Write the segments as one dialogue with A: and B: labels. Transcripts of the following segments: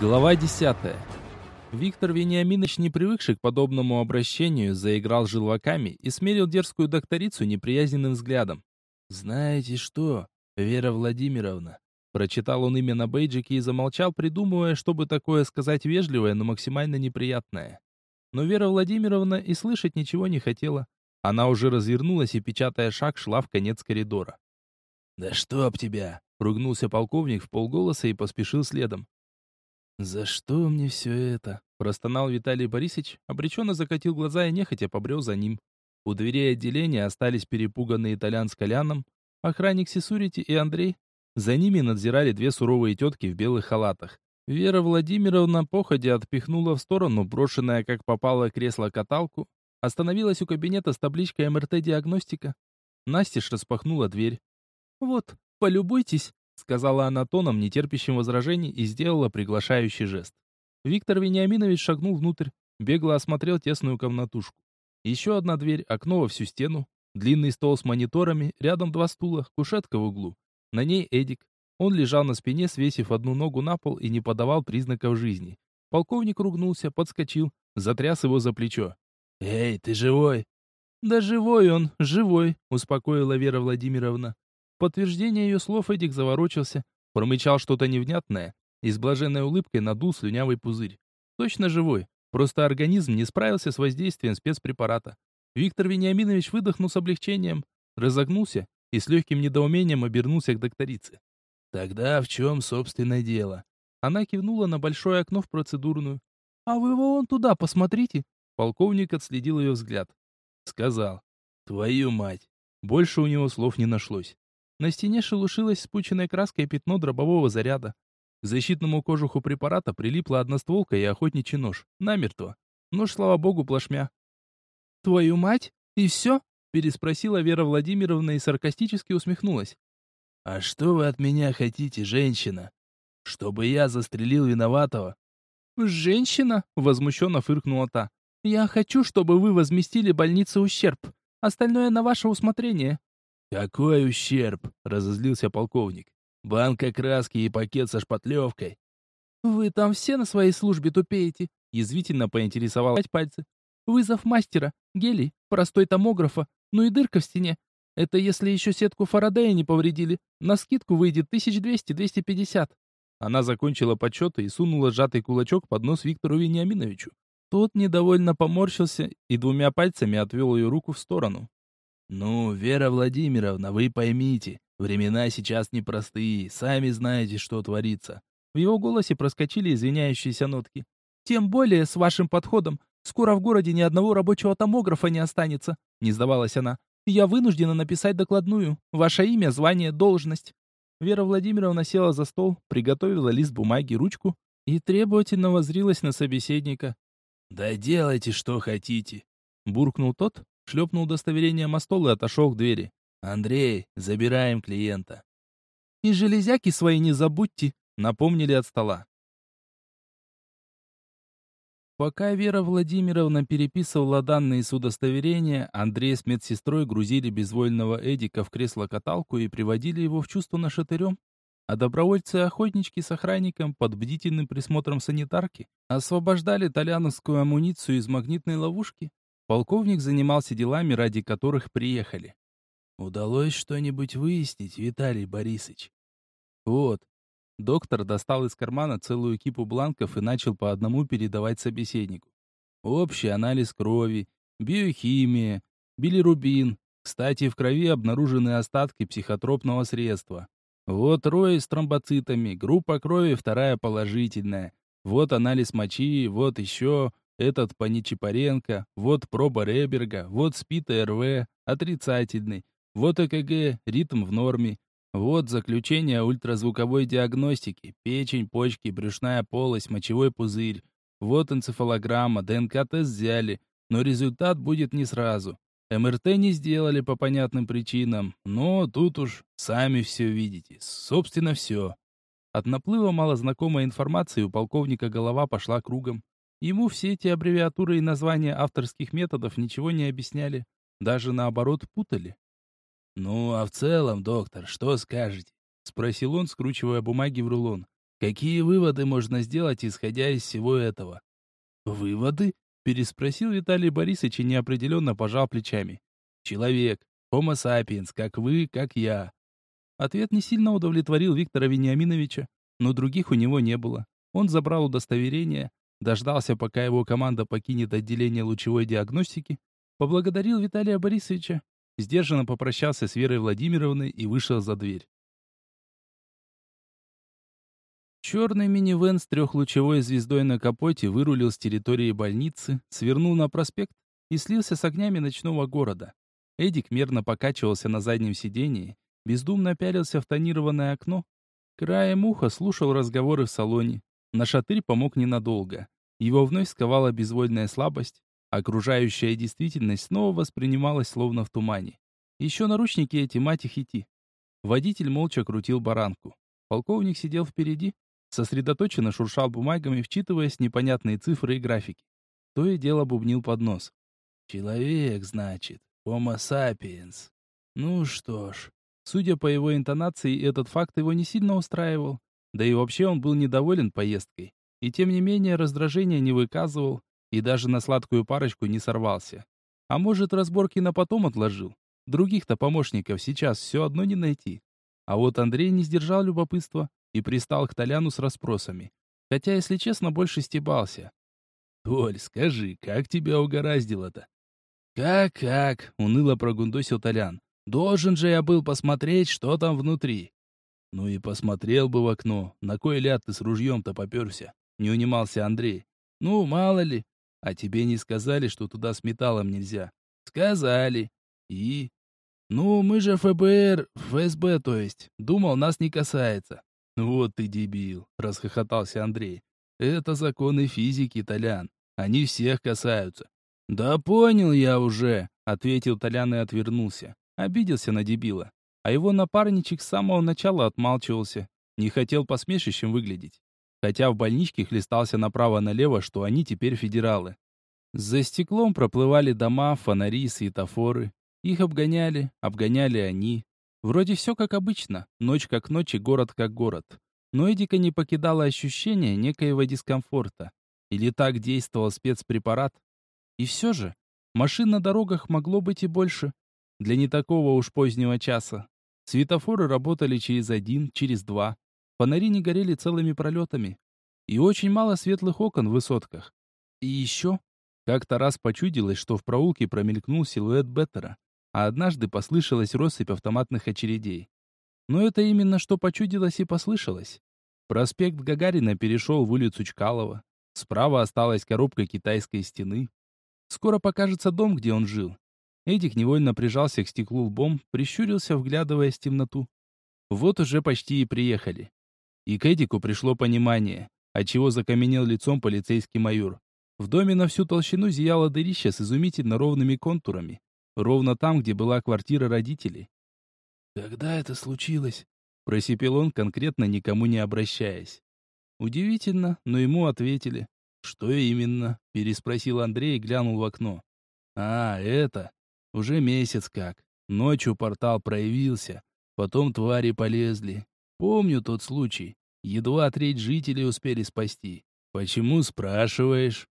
A: Глава 10. Виктор Вениаминович, не привыкший к подобному обращению, заиграл желваками и смерил дерзкую докторицу неприязненным взглядом. «Знаете что, Вера Владимировна?» Прочитал он имя на бейджике и замолчал, придумывая, чтобы такое сказать вежливое, но максимально неприятное. Но Вера Владимировна и слышать ничего не хотела. Она уже развернулась и, печатая шаг, шла в конец коридора. «Да чтоб тебя!» — ругнулся полковник в полголоса и поспешил следом. «За что мне все это?» – простонал Виталий Борисович, обреченно закатил глаза и нехотя побрел за ним. У дверей отделения остались перепуганные итальян с Коляном, охранник Сесурити и Андрей. За ними надзирали две суровые тетки в белых халатах. Вера Владимировна походя отпихнула в сторону брошенное, как попало, кресло-каталку, остановилась у кабинета с табличкой МРТ-диагностика. Настеж распахнула дверь. «Вот, полюбуйтесь», сказала она тоном, нетерпящим возражений, и сделала приглашающий жест. Виктор Вениаминович шагнул внутрь, бегло осмотрел тесную комнатушку. Еще одна дверь, окно во всю стену, длинный стол с мониторами, рядом два стула, кушетка в углу. На ней Эдик. Он лежал на спине, свесив одну ногу на пол и не подавал признаков жизни. Полковник ругнулся, подскочил, затряс его за плечо. «Эй, ты живой?» «Да живой он, живой», — успокоила Вера Владимировна подтверждение ее слов Эдик заворочился, промычал что-то невнятное и с блаженной улыбкой надул слюнявый пузырь. Точно живой, просто организм не справился с воздействием спецпрепарата. Виктор Вениаминович выдохнул с облегчением, разогнулся и с легким недоумением обернулся к докторице. «Тогда в чем, собственное дело?» Она кивнула на большое окно в процедурную. «А вы вон туда посмотрите!» Полковник отследил ее взгляд. Сказал. «Твою мать!» Больше у него слов не нашлось. На стене шелушилось спученной краской пятно дробового заряда. К защитному кожуху препарата прилипла одностволка и охотничий нож. Намертво. Нож, слава богу, плашмя. «Твою мать? И все?» переспросила Вера Владимировна и саркастически усмехнулась. «А что вы от меня хотите, женщина? Чтобы я застрелил виноватого?» «Женщина?» — возмущенно фыркнула та. «Я хочу, чтобы вы возместили больнице ущерб. Остальное на ваше усмотрение. «Какой ущерб?» — разозлился полковник. «Банка краски и пакет со шпатлевкой». «Вы там все на своей службе тупеете?» — язвительно поинтересовалась пальцы. «Вызов мастера, гелий, простой томографа, ну и дырка в стене. Это если еще сетку Фарадея не повредили. На скидку выйдет 1200-250». Она закончила подсчеты и сунула сжатый кулачок под нос Виктору Вениаминовичу. Тот недовольно поморщился и двумя пальцами отвел ее руку в сторону. «Ну, Вера Владимировна, вы поймите, времена сейчас непростые, сами знаете, что творится». В его голосе проскочили извиняющиеся нотки. «Тем более с вашим подходом. Скоро в городе ни одного рабочего томографа не останется», — не сдавалась она. «Я вынуждена написать докладную. Ваше имя, звание, должность». Вера Владимировна села за стол, приготовила лист бумаги, ручку и требовательно воззрилась на собеседника. «Да делайте, что хотите», — буркнул тот, шлепнул удостоверение на стол и отошел к двери. «Андрей, забираем клиента». «И железяки свои не забудьте», — напомнили от стола. Пока Вера Владимировна переписывала данные с удостоверения, Андрей с медсестрой грузили безвольного Эдика в кресло-каталку и приводили его в чувство нашатырем. А добровольцы-охотнички с охранником под бдительным присмотром санитарки освобождали толяновскую амуницию из магнитной ловушки, Полковник занимался делами, ради которых приехали. Удалось что-нибудь выяснить, Виталий Борисович? Вот. Доктор достал из кармана целую кипу бланков и начал по одному передавать собеседнику. Общий анализ крови, биохимия, билирубин. Кстати, в крови обнаружены остатки психотропного средства. Вот рой с тромбоцитами, группа крови вторая положительная. Вот анализ мочи, вот еще, этот по Нечипаренко, вот проба Реберга, вот СПИД РВ, отрицательный, вот ЭКГ, ритм в норме, вот заключение ультразвуковой диагностики, печень, почки, брюшная полость, мочевой пузырь, вот энцефалограмма, ДНК-тест взяли, но результат будет не сразу. МРТ не сделали по понятным причинам, но тут уж сами все видите, собственно все. От наплыва малознакомой информации у полковника голова пошла кругом. Ему все эти аббревиатуры и названия авторских методов ничего не объясняли, даже наоборот путали. «Ну, а в целом, доктор, что скажете?» — спросил он, скручивая бумаги в рулон. Какие выводы можно сделать, исходя из всего этого? Выводы? Переспросил Виталий Борисович и неопределенно пожал плечами. Человек, homo sapiens, как вы, как я. Ответ не сильно удовлетворил Виктора Вениаминовича, но других у него не было. Он забрал удостоверение, дождался, пока его команда покинет отделение лучевой диагностики, поблагодарил Виталия Борисовича, сдержанно попрощался с Верой Владимировной и вышел за дверь. Черный минивэн с трехлучевой звездой на капоте вырулил с территории больницы, свернул на проспект и слился с огнями ночного города. Эдик мерно покачивался на заднем сидении, бездумно пялился в тонированное окно. Краем уха слушал разговоры в салоне. На шатырь помог ненадолго. Его вновь сковала безвольная слабость. Окружающая действительность снова воспринималась словно в тумане. Еще наручники эти, мать их идти. Водитель молча крутил баранку. Полковник сидел впереди, Сосредоточенно шуршал бумагами, вчитываясь непонятные цифры и графики. То и дело бубнил под нос. «Человек, значит, Homo sapiens. Ну что ж». Судя по его интонации, этот факт его не сильно устраивал. Да и вообще он был недоволен поездкой. И тем не менее раздражения не выказывал, и даже на сладкую парочку не сорвался. А может, разборки на потом отложил? Других-то помощников сейчас все одно не найти. А вот Андрей не сдержал любопытства и пристал к Толяну с расспросами. Хотя, если честно, больше стебался. «Толь, скажи, как тебя угораздило-то?» «Как-как?» — уныло прогундосил Толян. «Должен же я был посмотреть, что там внутри». «Ну и посмотрел бы в окно. На кой ляд ты с ружьем-то поперся?» — не унимался Андрей. «Ну, мало ли. А тебе не сказали, что туда с металлом нельзя?» «Сказали. И?» «Ну, мы же ФБР, ФСБ, то есть. Думал, нас не касается». «Вот ты дебил», — расхохотался Андрей. «Это законы физики, Толян. Они всех касаются». «Да понял я уже», — ответил Толян и отвернулся. Обиделся на дебила. А его напарничек с самого начала отмалчивался. Не хотел посмешищем выглядеть. Хотя в больничке хлестался направо-налево, что они теперь федералы. За стеклом проплывали дома, фонари, светофоры. Их обгоняли, обгоняли они. Вроде все как обычно, ночь как ночь и город как город. Но Эдика не покидало ощущение некоего дискомфорта. Или так действовал спецпрепарат? И все же, машин на дорогах могло быть и больше. Для не такого уж позднего часа. Светофоры работали через один, через два. Фонари не горели целыми пролетами. И очень мало светлых окон в высотках. И еще, как-то раз почудилось, что в проулке промелькнул силуэт Беттера а однажды послышалась россыпь автоматных очередей. Но это именно что почудилось и послышалось. Проспект Гагарина перешел в улицу Чкалова. Справа осталась коробка китайской стены. Скоро покажется дом, где он жил. Эдик невольно прижался к стеклу лбом, прищурился, вглядываясь в темноту. Вот уже почти и приехали. И к Эдику пришло понимание, отчего закаменел лицом полицейский майор. В доме на всю толщину зияло дырище с изумительно ровными контурами. Ровно там, где была квартира родителей. «Когда это случилось?» Просипел он, конкретно никому не обращаясь. Удивительно, но ему ответили. «Что именно?» — переспросил Андрей и глянул в окно. «А, это? Уже месяц как. Ночью портал проявился, потом твари полезли. Помню тот случай. Едва треть жителей успели спасти. Почему, спрашиваешь?»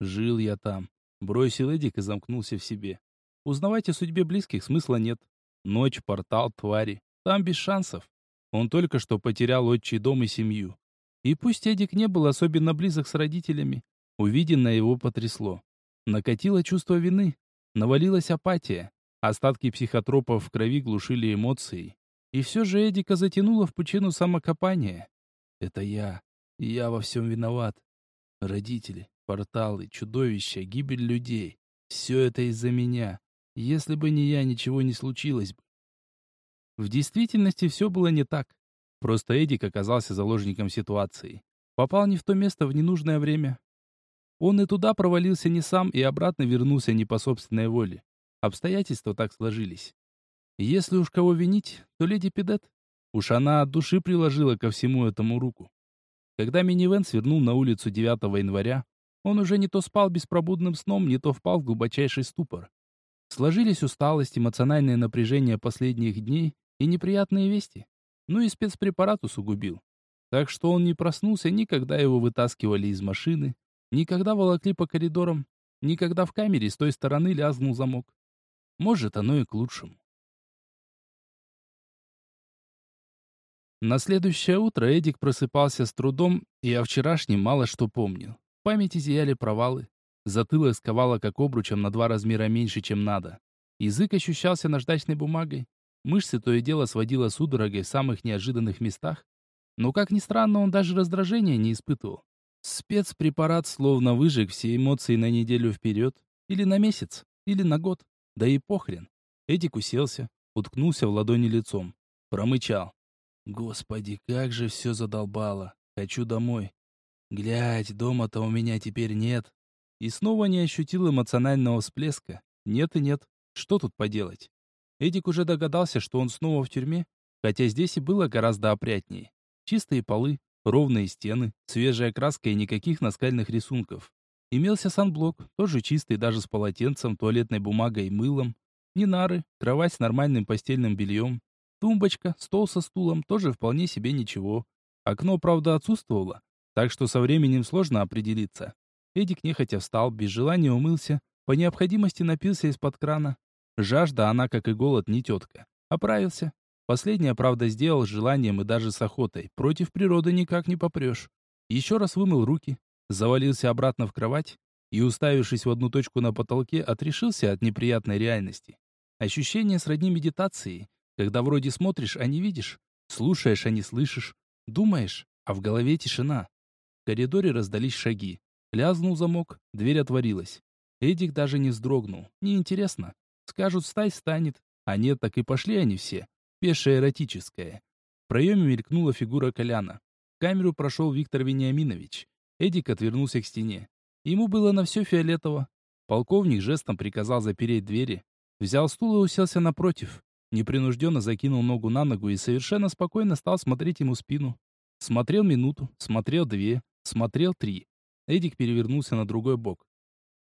A: Жил я там. Бросил Эдик и замкнулся в себе. Узнавать о судьбе близких смысла нет. Ночь, портал, твари. Там без шансов. Он только что потерял отчий дом и семью. И пусть Эдик не был особенно близок с родителями, увиденное его потрясло. Накатило чувство вины, навалилась апатия. Остатки психотропов в крови глушили эмоции. И все же Эдика затянуло в пучину самокопания. Это я. Я во всем виноват. Родители, порталы, чудовища, гибель людей. Все это из-за меня. Если бы не я, ничего не случилось бы. В действительности все было не так. Просто Эдик оказался заложником ситуации. Попал не в то место в ненужное время. Он и туда провалился не сам, и обратно вернулся не по собственной воле. Обстоятельства так сложились. Если уж кого винить, то леди Педет. Уж она от души приложила ко всему этому руку. Когда минивэн свернул на улицу 9 января, он уже не то спал беспробудным сном, не то впал в глубочайший ступор. Сложились усталость, эмоциональное напряжение последних дней и неприятные вести. Ну и спецпрепарат усугубил. Так что он не проснулся ни когда его вытаскивали из машины, ни когда волокли по коридорам, ни когда в камере с той стороны лязгнул замок. Может, оно и к лучшему. На следующее утро Эдик просыпался с трудом и о вчерашнем мало что помнил. В памяти зияли провалы. Затылок сковало как обручем на два размера меньше, чем надо. Язык ощущался наждачной бумагой. Мышцы то и дело сводило судорогой в самых неожиданных местах. Но, как ни странно, он даже раздражения не испытывал. Спецпрепарат словно выжег все эмоции на неделю вперед, или на месяц, или на год. Да и похрен. Эдик уселся, уткнулся в ладони лицом. Промычал. Господи, как же все задолбало. Хочу домой. Глядь, дома-то у меня теперь нет. И снова не ощутил эмоционального всплеска. Нет и нет. Что тут поделать? Эдик уже догадался, что он снова в тюрьме, хотя здесь и было гораздо опрятнее. Чистые полы, ровные стены, свежая краска и никаких наскальных рисунков. Имелся санблок, тоже чистый даже с полотенцем, туалетной бумагой и мылом. Не нары, кровать с нормальным постельным бельем, Тумбочка, стол со стулом тоже вполне себе ничего. Окно, правда, отсутствовало, так что со временем сложно определиться. Эдик нехотя встал, без желания умылся, по необходимости напился из-под крана. Жажда, она, как и голод, не тетка. Оправился. Последнее, правда, сделал с желанием и даже с охотой. Против природы никак не попрешь. Еще раз вымыл руки, завалился обратно в кровать и, уставившись в одну точку на потолке, отрешился от неприятной реальности. Ощущение сродни медитации, когда вроде смотришь, а не видишь, слушаешь, а не слышишь, думаешь, а в голове тишина. В коридоре раздались шаги. Лязнул замок, дверь отворилась. Эдик даже не вздрогнул. Неинтересно. Скажут, стай станет. А нет, так и пошли они все. Пешая эротическая. В проеме мелькнула фигура Коляна. В камеру прошел Виктор Вениаминович. Эдик отвернулся к стене. Ему было на все фиолетово. Полковник жестом приказал запереть двери. Взял стул и уселся напротив непринужденно закинул ногу на ногу и совершенно спокойно стал смотреть ему спину. Смотрел минуту, смотрел две, смотрел три. Эдик перевернулся на другой бок.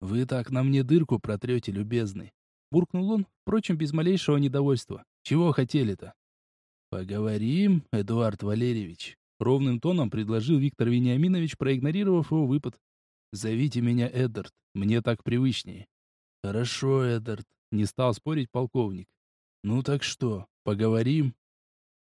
A: «Вы так на мне дырку протрете, любезный!» Буркнул он, впрочем, без малейшего недовольства. «Чего хотели-то?» «Поговорим, Эдуард Валерьевич», — ровным тоном предложил Виктор Вениаминович, проигнорировав его выпад. «Зовите меня Эддард, мне так привычнее». «Хорошо, Эддард», — не стал спорить полковник. «Ну так что, поговорим?»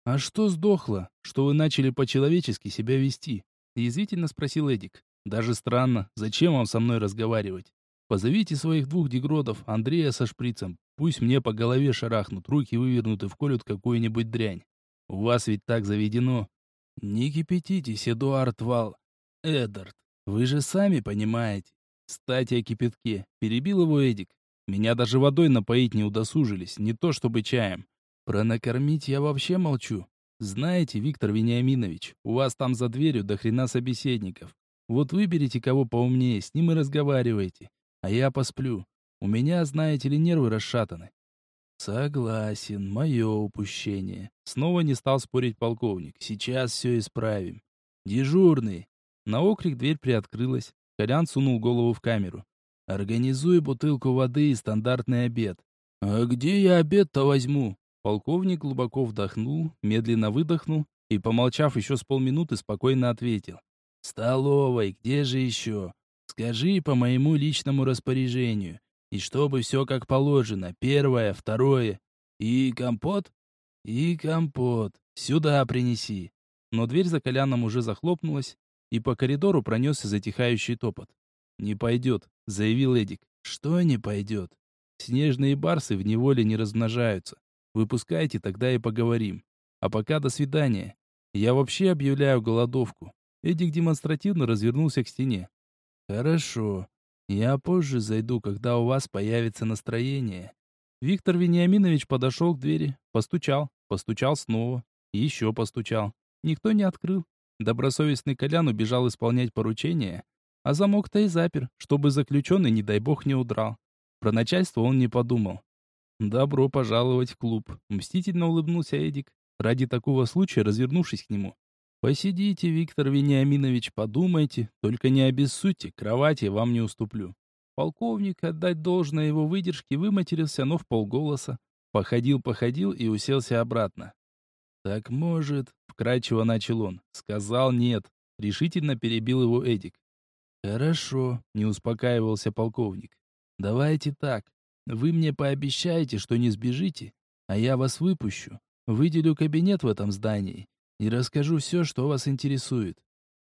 A: «А что сдохло, что вы начали по-человечески себя вести?» Язвительно спросил Эдик. «Даже странно, зачем вам со мной разговаривать? Позовите своих двух дегродов, Андрея со шприцем. Пусть мне по голове шарахнут, руки вывернут и вколют какую-нибудь дрянь. У вас ведь так заведено». «Не кипятитесь, Эдуард Вал... Эдард, вы же сами понимаете». «Кстати, о кипятке», — перебил его Эдик. Меня даже водой напоить не удосужились, не то чтобы чаем. Про накормить я вообще молчу. Знаете, Виктор Вениаминович, у вас там за дверью до хрена собеседников. Вот выберите кого поумнее, с ним и разговаривайте. А я посплю. У меня, знаете ли, нервы расшатаны. Согласен, мое упущение. Снова не стал спорить полковник. Сейчас все исправим. Дежурный. На окрик дверь приоткрылась. Колян сунул голову в камеру. Организуй бутылку воды и стандартный обед. А где я обед-то возьму? Полковник глубоко вдохнул, медленно выдохнул и, помолчав еще с полминуты, спокойно ответил. «В столовой, где же еще? Скажи по моему личному распоряжению. И чтобы все как положено. Первое, второе. И компот? И компот. Сюда принеси». Но дверь за Коляном уже захлопнулась, и по коридору пронесся затихающий топот. «Не пойдет», — заявил Эдик. «Что не пойдет? Снежные барсы в неволе не размножаются. Выпускайте, тогда и поговорим. А пока до свидания. Я вообще объявляю голодовку». Эдик демонстративно развернулся к стене. «Хорошо. Я позже зайду, когда у вас появится настроение». Виктор Вениаминович подошел к двери, постучал, постучал снова, еще постучал. Никто не открыл. Добросовестный Колян убежал исполнять поручение, а замок-то и запер, чтобы заключенный, не дай бог, не удрал. Про начальство он не подумал. «Добро пожаловать в клуб», — мстительно улыбнулся Эдик, ради такого случая развернувшись к нему. «Посидите, Виктор Вениаминович, подумайте, только не обессудьте, кровати вам не уступлю». Полковник, отдать должное его выдержке, выматерился, но в полголоса. Походил-походил и уселся обратно. «Так, может, в Вкрадчиво начал он. Сказал нет. Решительно перебил его Эдик. Хорошо, не успокаивался полковник. Давайте так. Вы мне пообещаете, что не сбежите, а я вас выпущу. Выделю кабинет в этом здании и расскажу все, что вас интересует.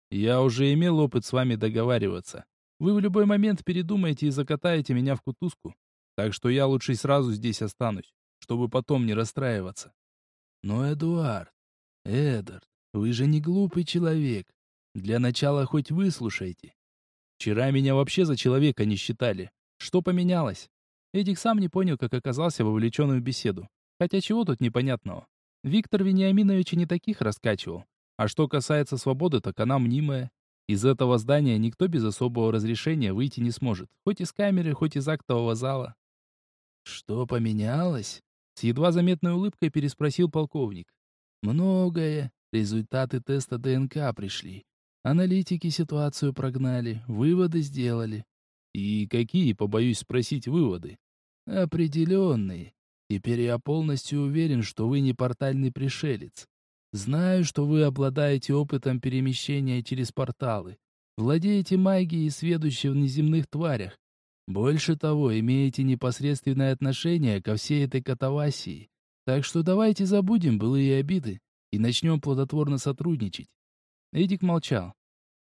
A: Я уже имел опыт с вами договариваться. Вы в любой момент передумаете и закатаете меня в кутузку. Так что я лучше сразу здесь останусь, чтобы потом не расстраиваться. Но, Эдуард, Эдард, вы же не глупый человек. Для начала хоть выслушайте. Вчера меня вообще за человека не считали. Что поменялось? Эдик сам не понял, как оказался вовлечен в беседу. Хотя чего тут непонятного? Виктор Вениаминович не таких раскачивал. А что касается свободы, так она мнимая. Из этого здания никто без особого разрешения выйти не сможет. Хоть из камеры, хоть из актового зала. «Что поменялось?» С едва заметной улыбкой переспросил полковник. «Многое. Результаты теста ДНК пришли. Аналитики ситуацию прогнали, выводы сделали. И какие, побоюсь спросить, выводы? Определенные. Теперь я полностью уверен, что вы не портальный пришелец. Знаю, что вы обладаете опытом перемещения через порталы, владеете магией и сведущей в неземных тварях. Больше того, имеете непосредственное отношение ко всей этой катавасии. Так что давайте забудем былые обиды и начнем плодотворно сотрудничать. Эдик молчал.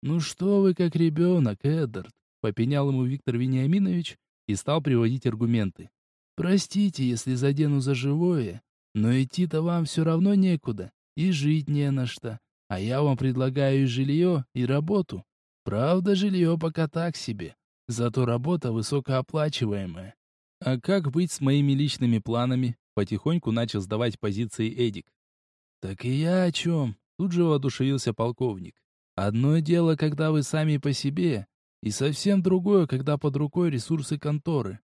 A: «Ну что вы как ребенок, Эддард?» — попенял ему Виктор Вениаминович и стал приводить аргументы. «Простите, если задену за живое, но идти-то вам все равно некуда и жить не на что. А я вам предлагаю и жилье, и работу. Правда, жилье пока так себе. Зато работа высокооплачиваемая. А как быть с моими личными планами? Потихоньку начал сдавать позиции Эдик. Так и я о чем? Тут же воодушевился полковник. Одно дело, когда вы сами по себе, и совсем другое, когда под рукой ресурсы конторы.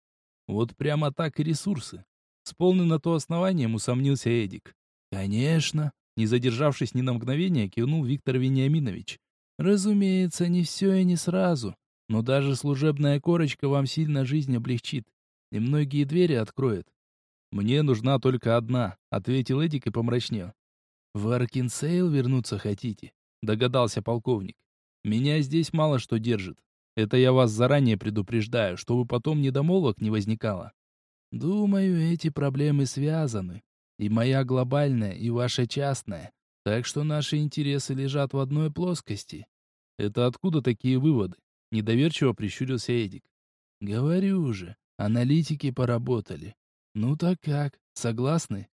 A: Вот прямо так и ресурсы. С полным на то основанием усомнился Эдик. Конечно, не задержавшись ни на мгновение, кивнул Виктор Вениаминович. Разумеется, не все и не сразу, но даже служебная корочка вам сильно жизнь облегчит и многие двери откроет. Мне нужна только одна, ответил Эдик и помрачнел. В Аркинсейл вернуться хотите? догадался полковник. Меня здесь мало что держит. Это я вас заранее предупреждаю, чтобы потом недомолвок не возникало. Думаю, эти проблемы связаны. И моя глобальная, и ваша частная. Так что наши интересы лежат в одной плоскости. Это откуда такие выводы? Недоверчиво прищурился Эдик. Говорю же, аналитики поработали. Ну так как, согласны?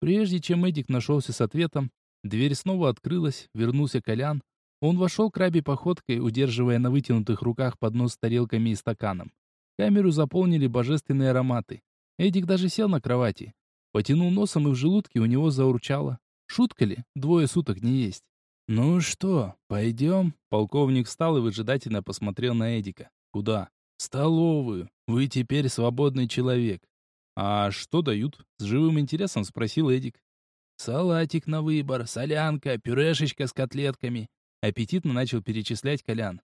A: Прежде чем Эдик нашелся с ответом, дверь снова открылась, вернулся Колян. Он вошел крабей походкой, удерживая на вытянутых руках поднос с тарелками и стаканом. Камеру заполнили божественные ароматы. Эдик даже сел на кровати, Потянул носом, и в желудке у него заурчало. Шутка ли? Двое суток не есть. «Ну что, пойдем?» Полковник встал и выжидательно посмотрел на Эдика. «Куда?» «В столовую. Вы теперь свободный человек». «А что дают?» С живым интересом спросил Эдик. «Салатик на выбор, солянка, пюрешечка с котлетками». Аппетитно начал перечислять Колян.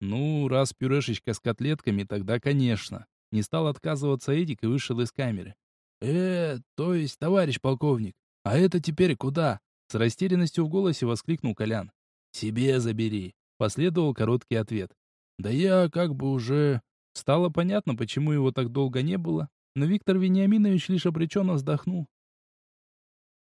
A: «Ну, раз пюрешечка с котлетками, тогда конечно». Не стал отказываться Эдик и вышел из камеры. «Э, то есть, товарищ полковник, а это теперь куда?» С растерянностью в голосе воскликнул Колян. «Себе забери», — последовал короткий ответ. «Да я как бы уже...» Стало понятно, почему его так долго не было, но Виктор Вениаминович лишь обреченно вздохнул.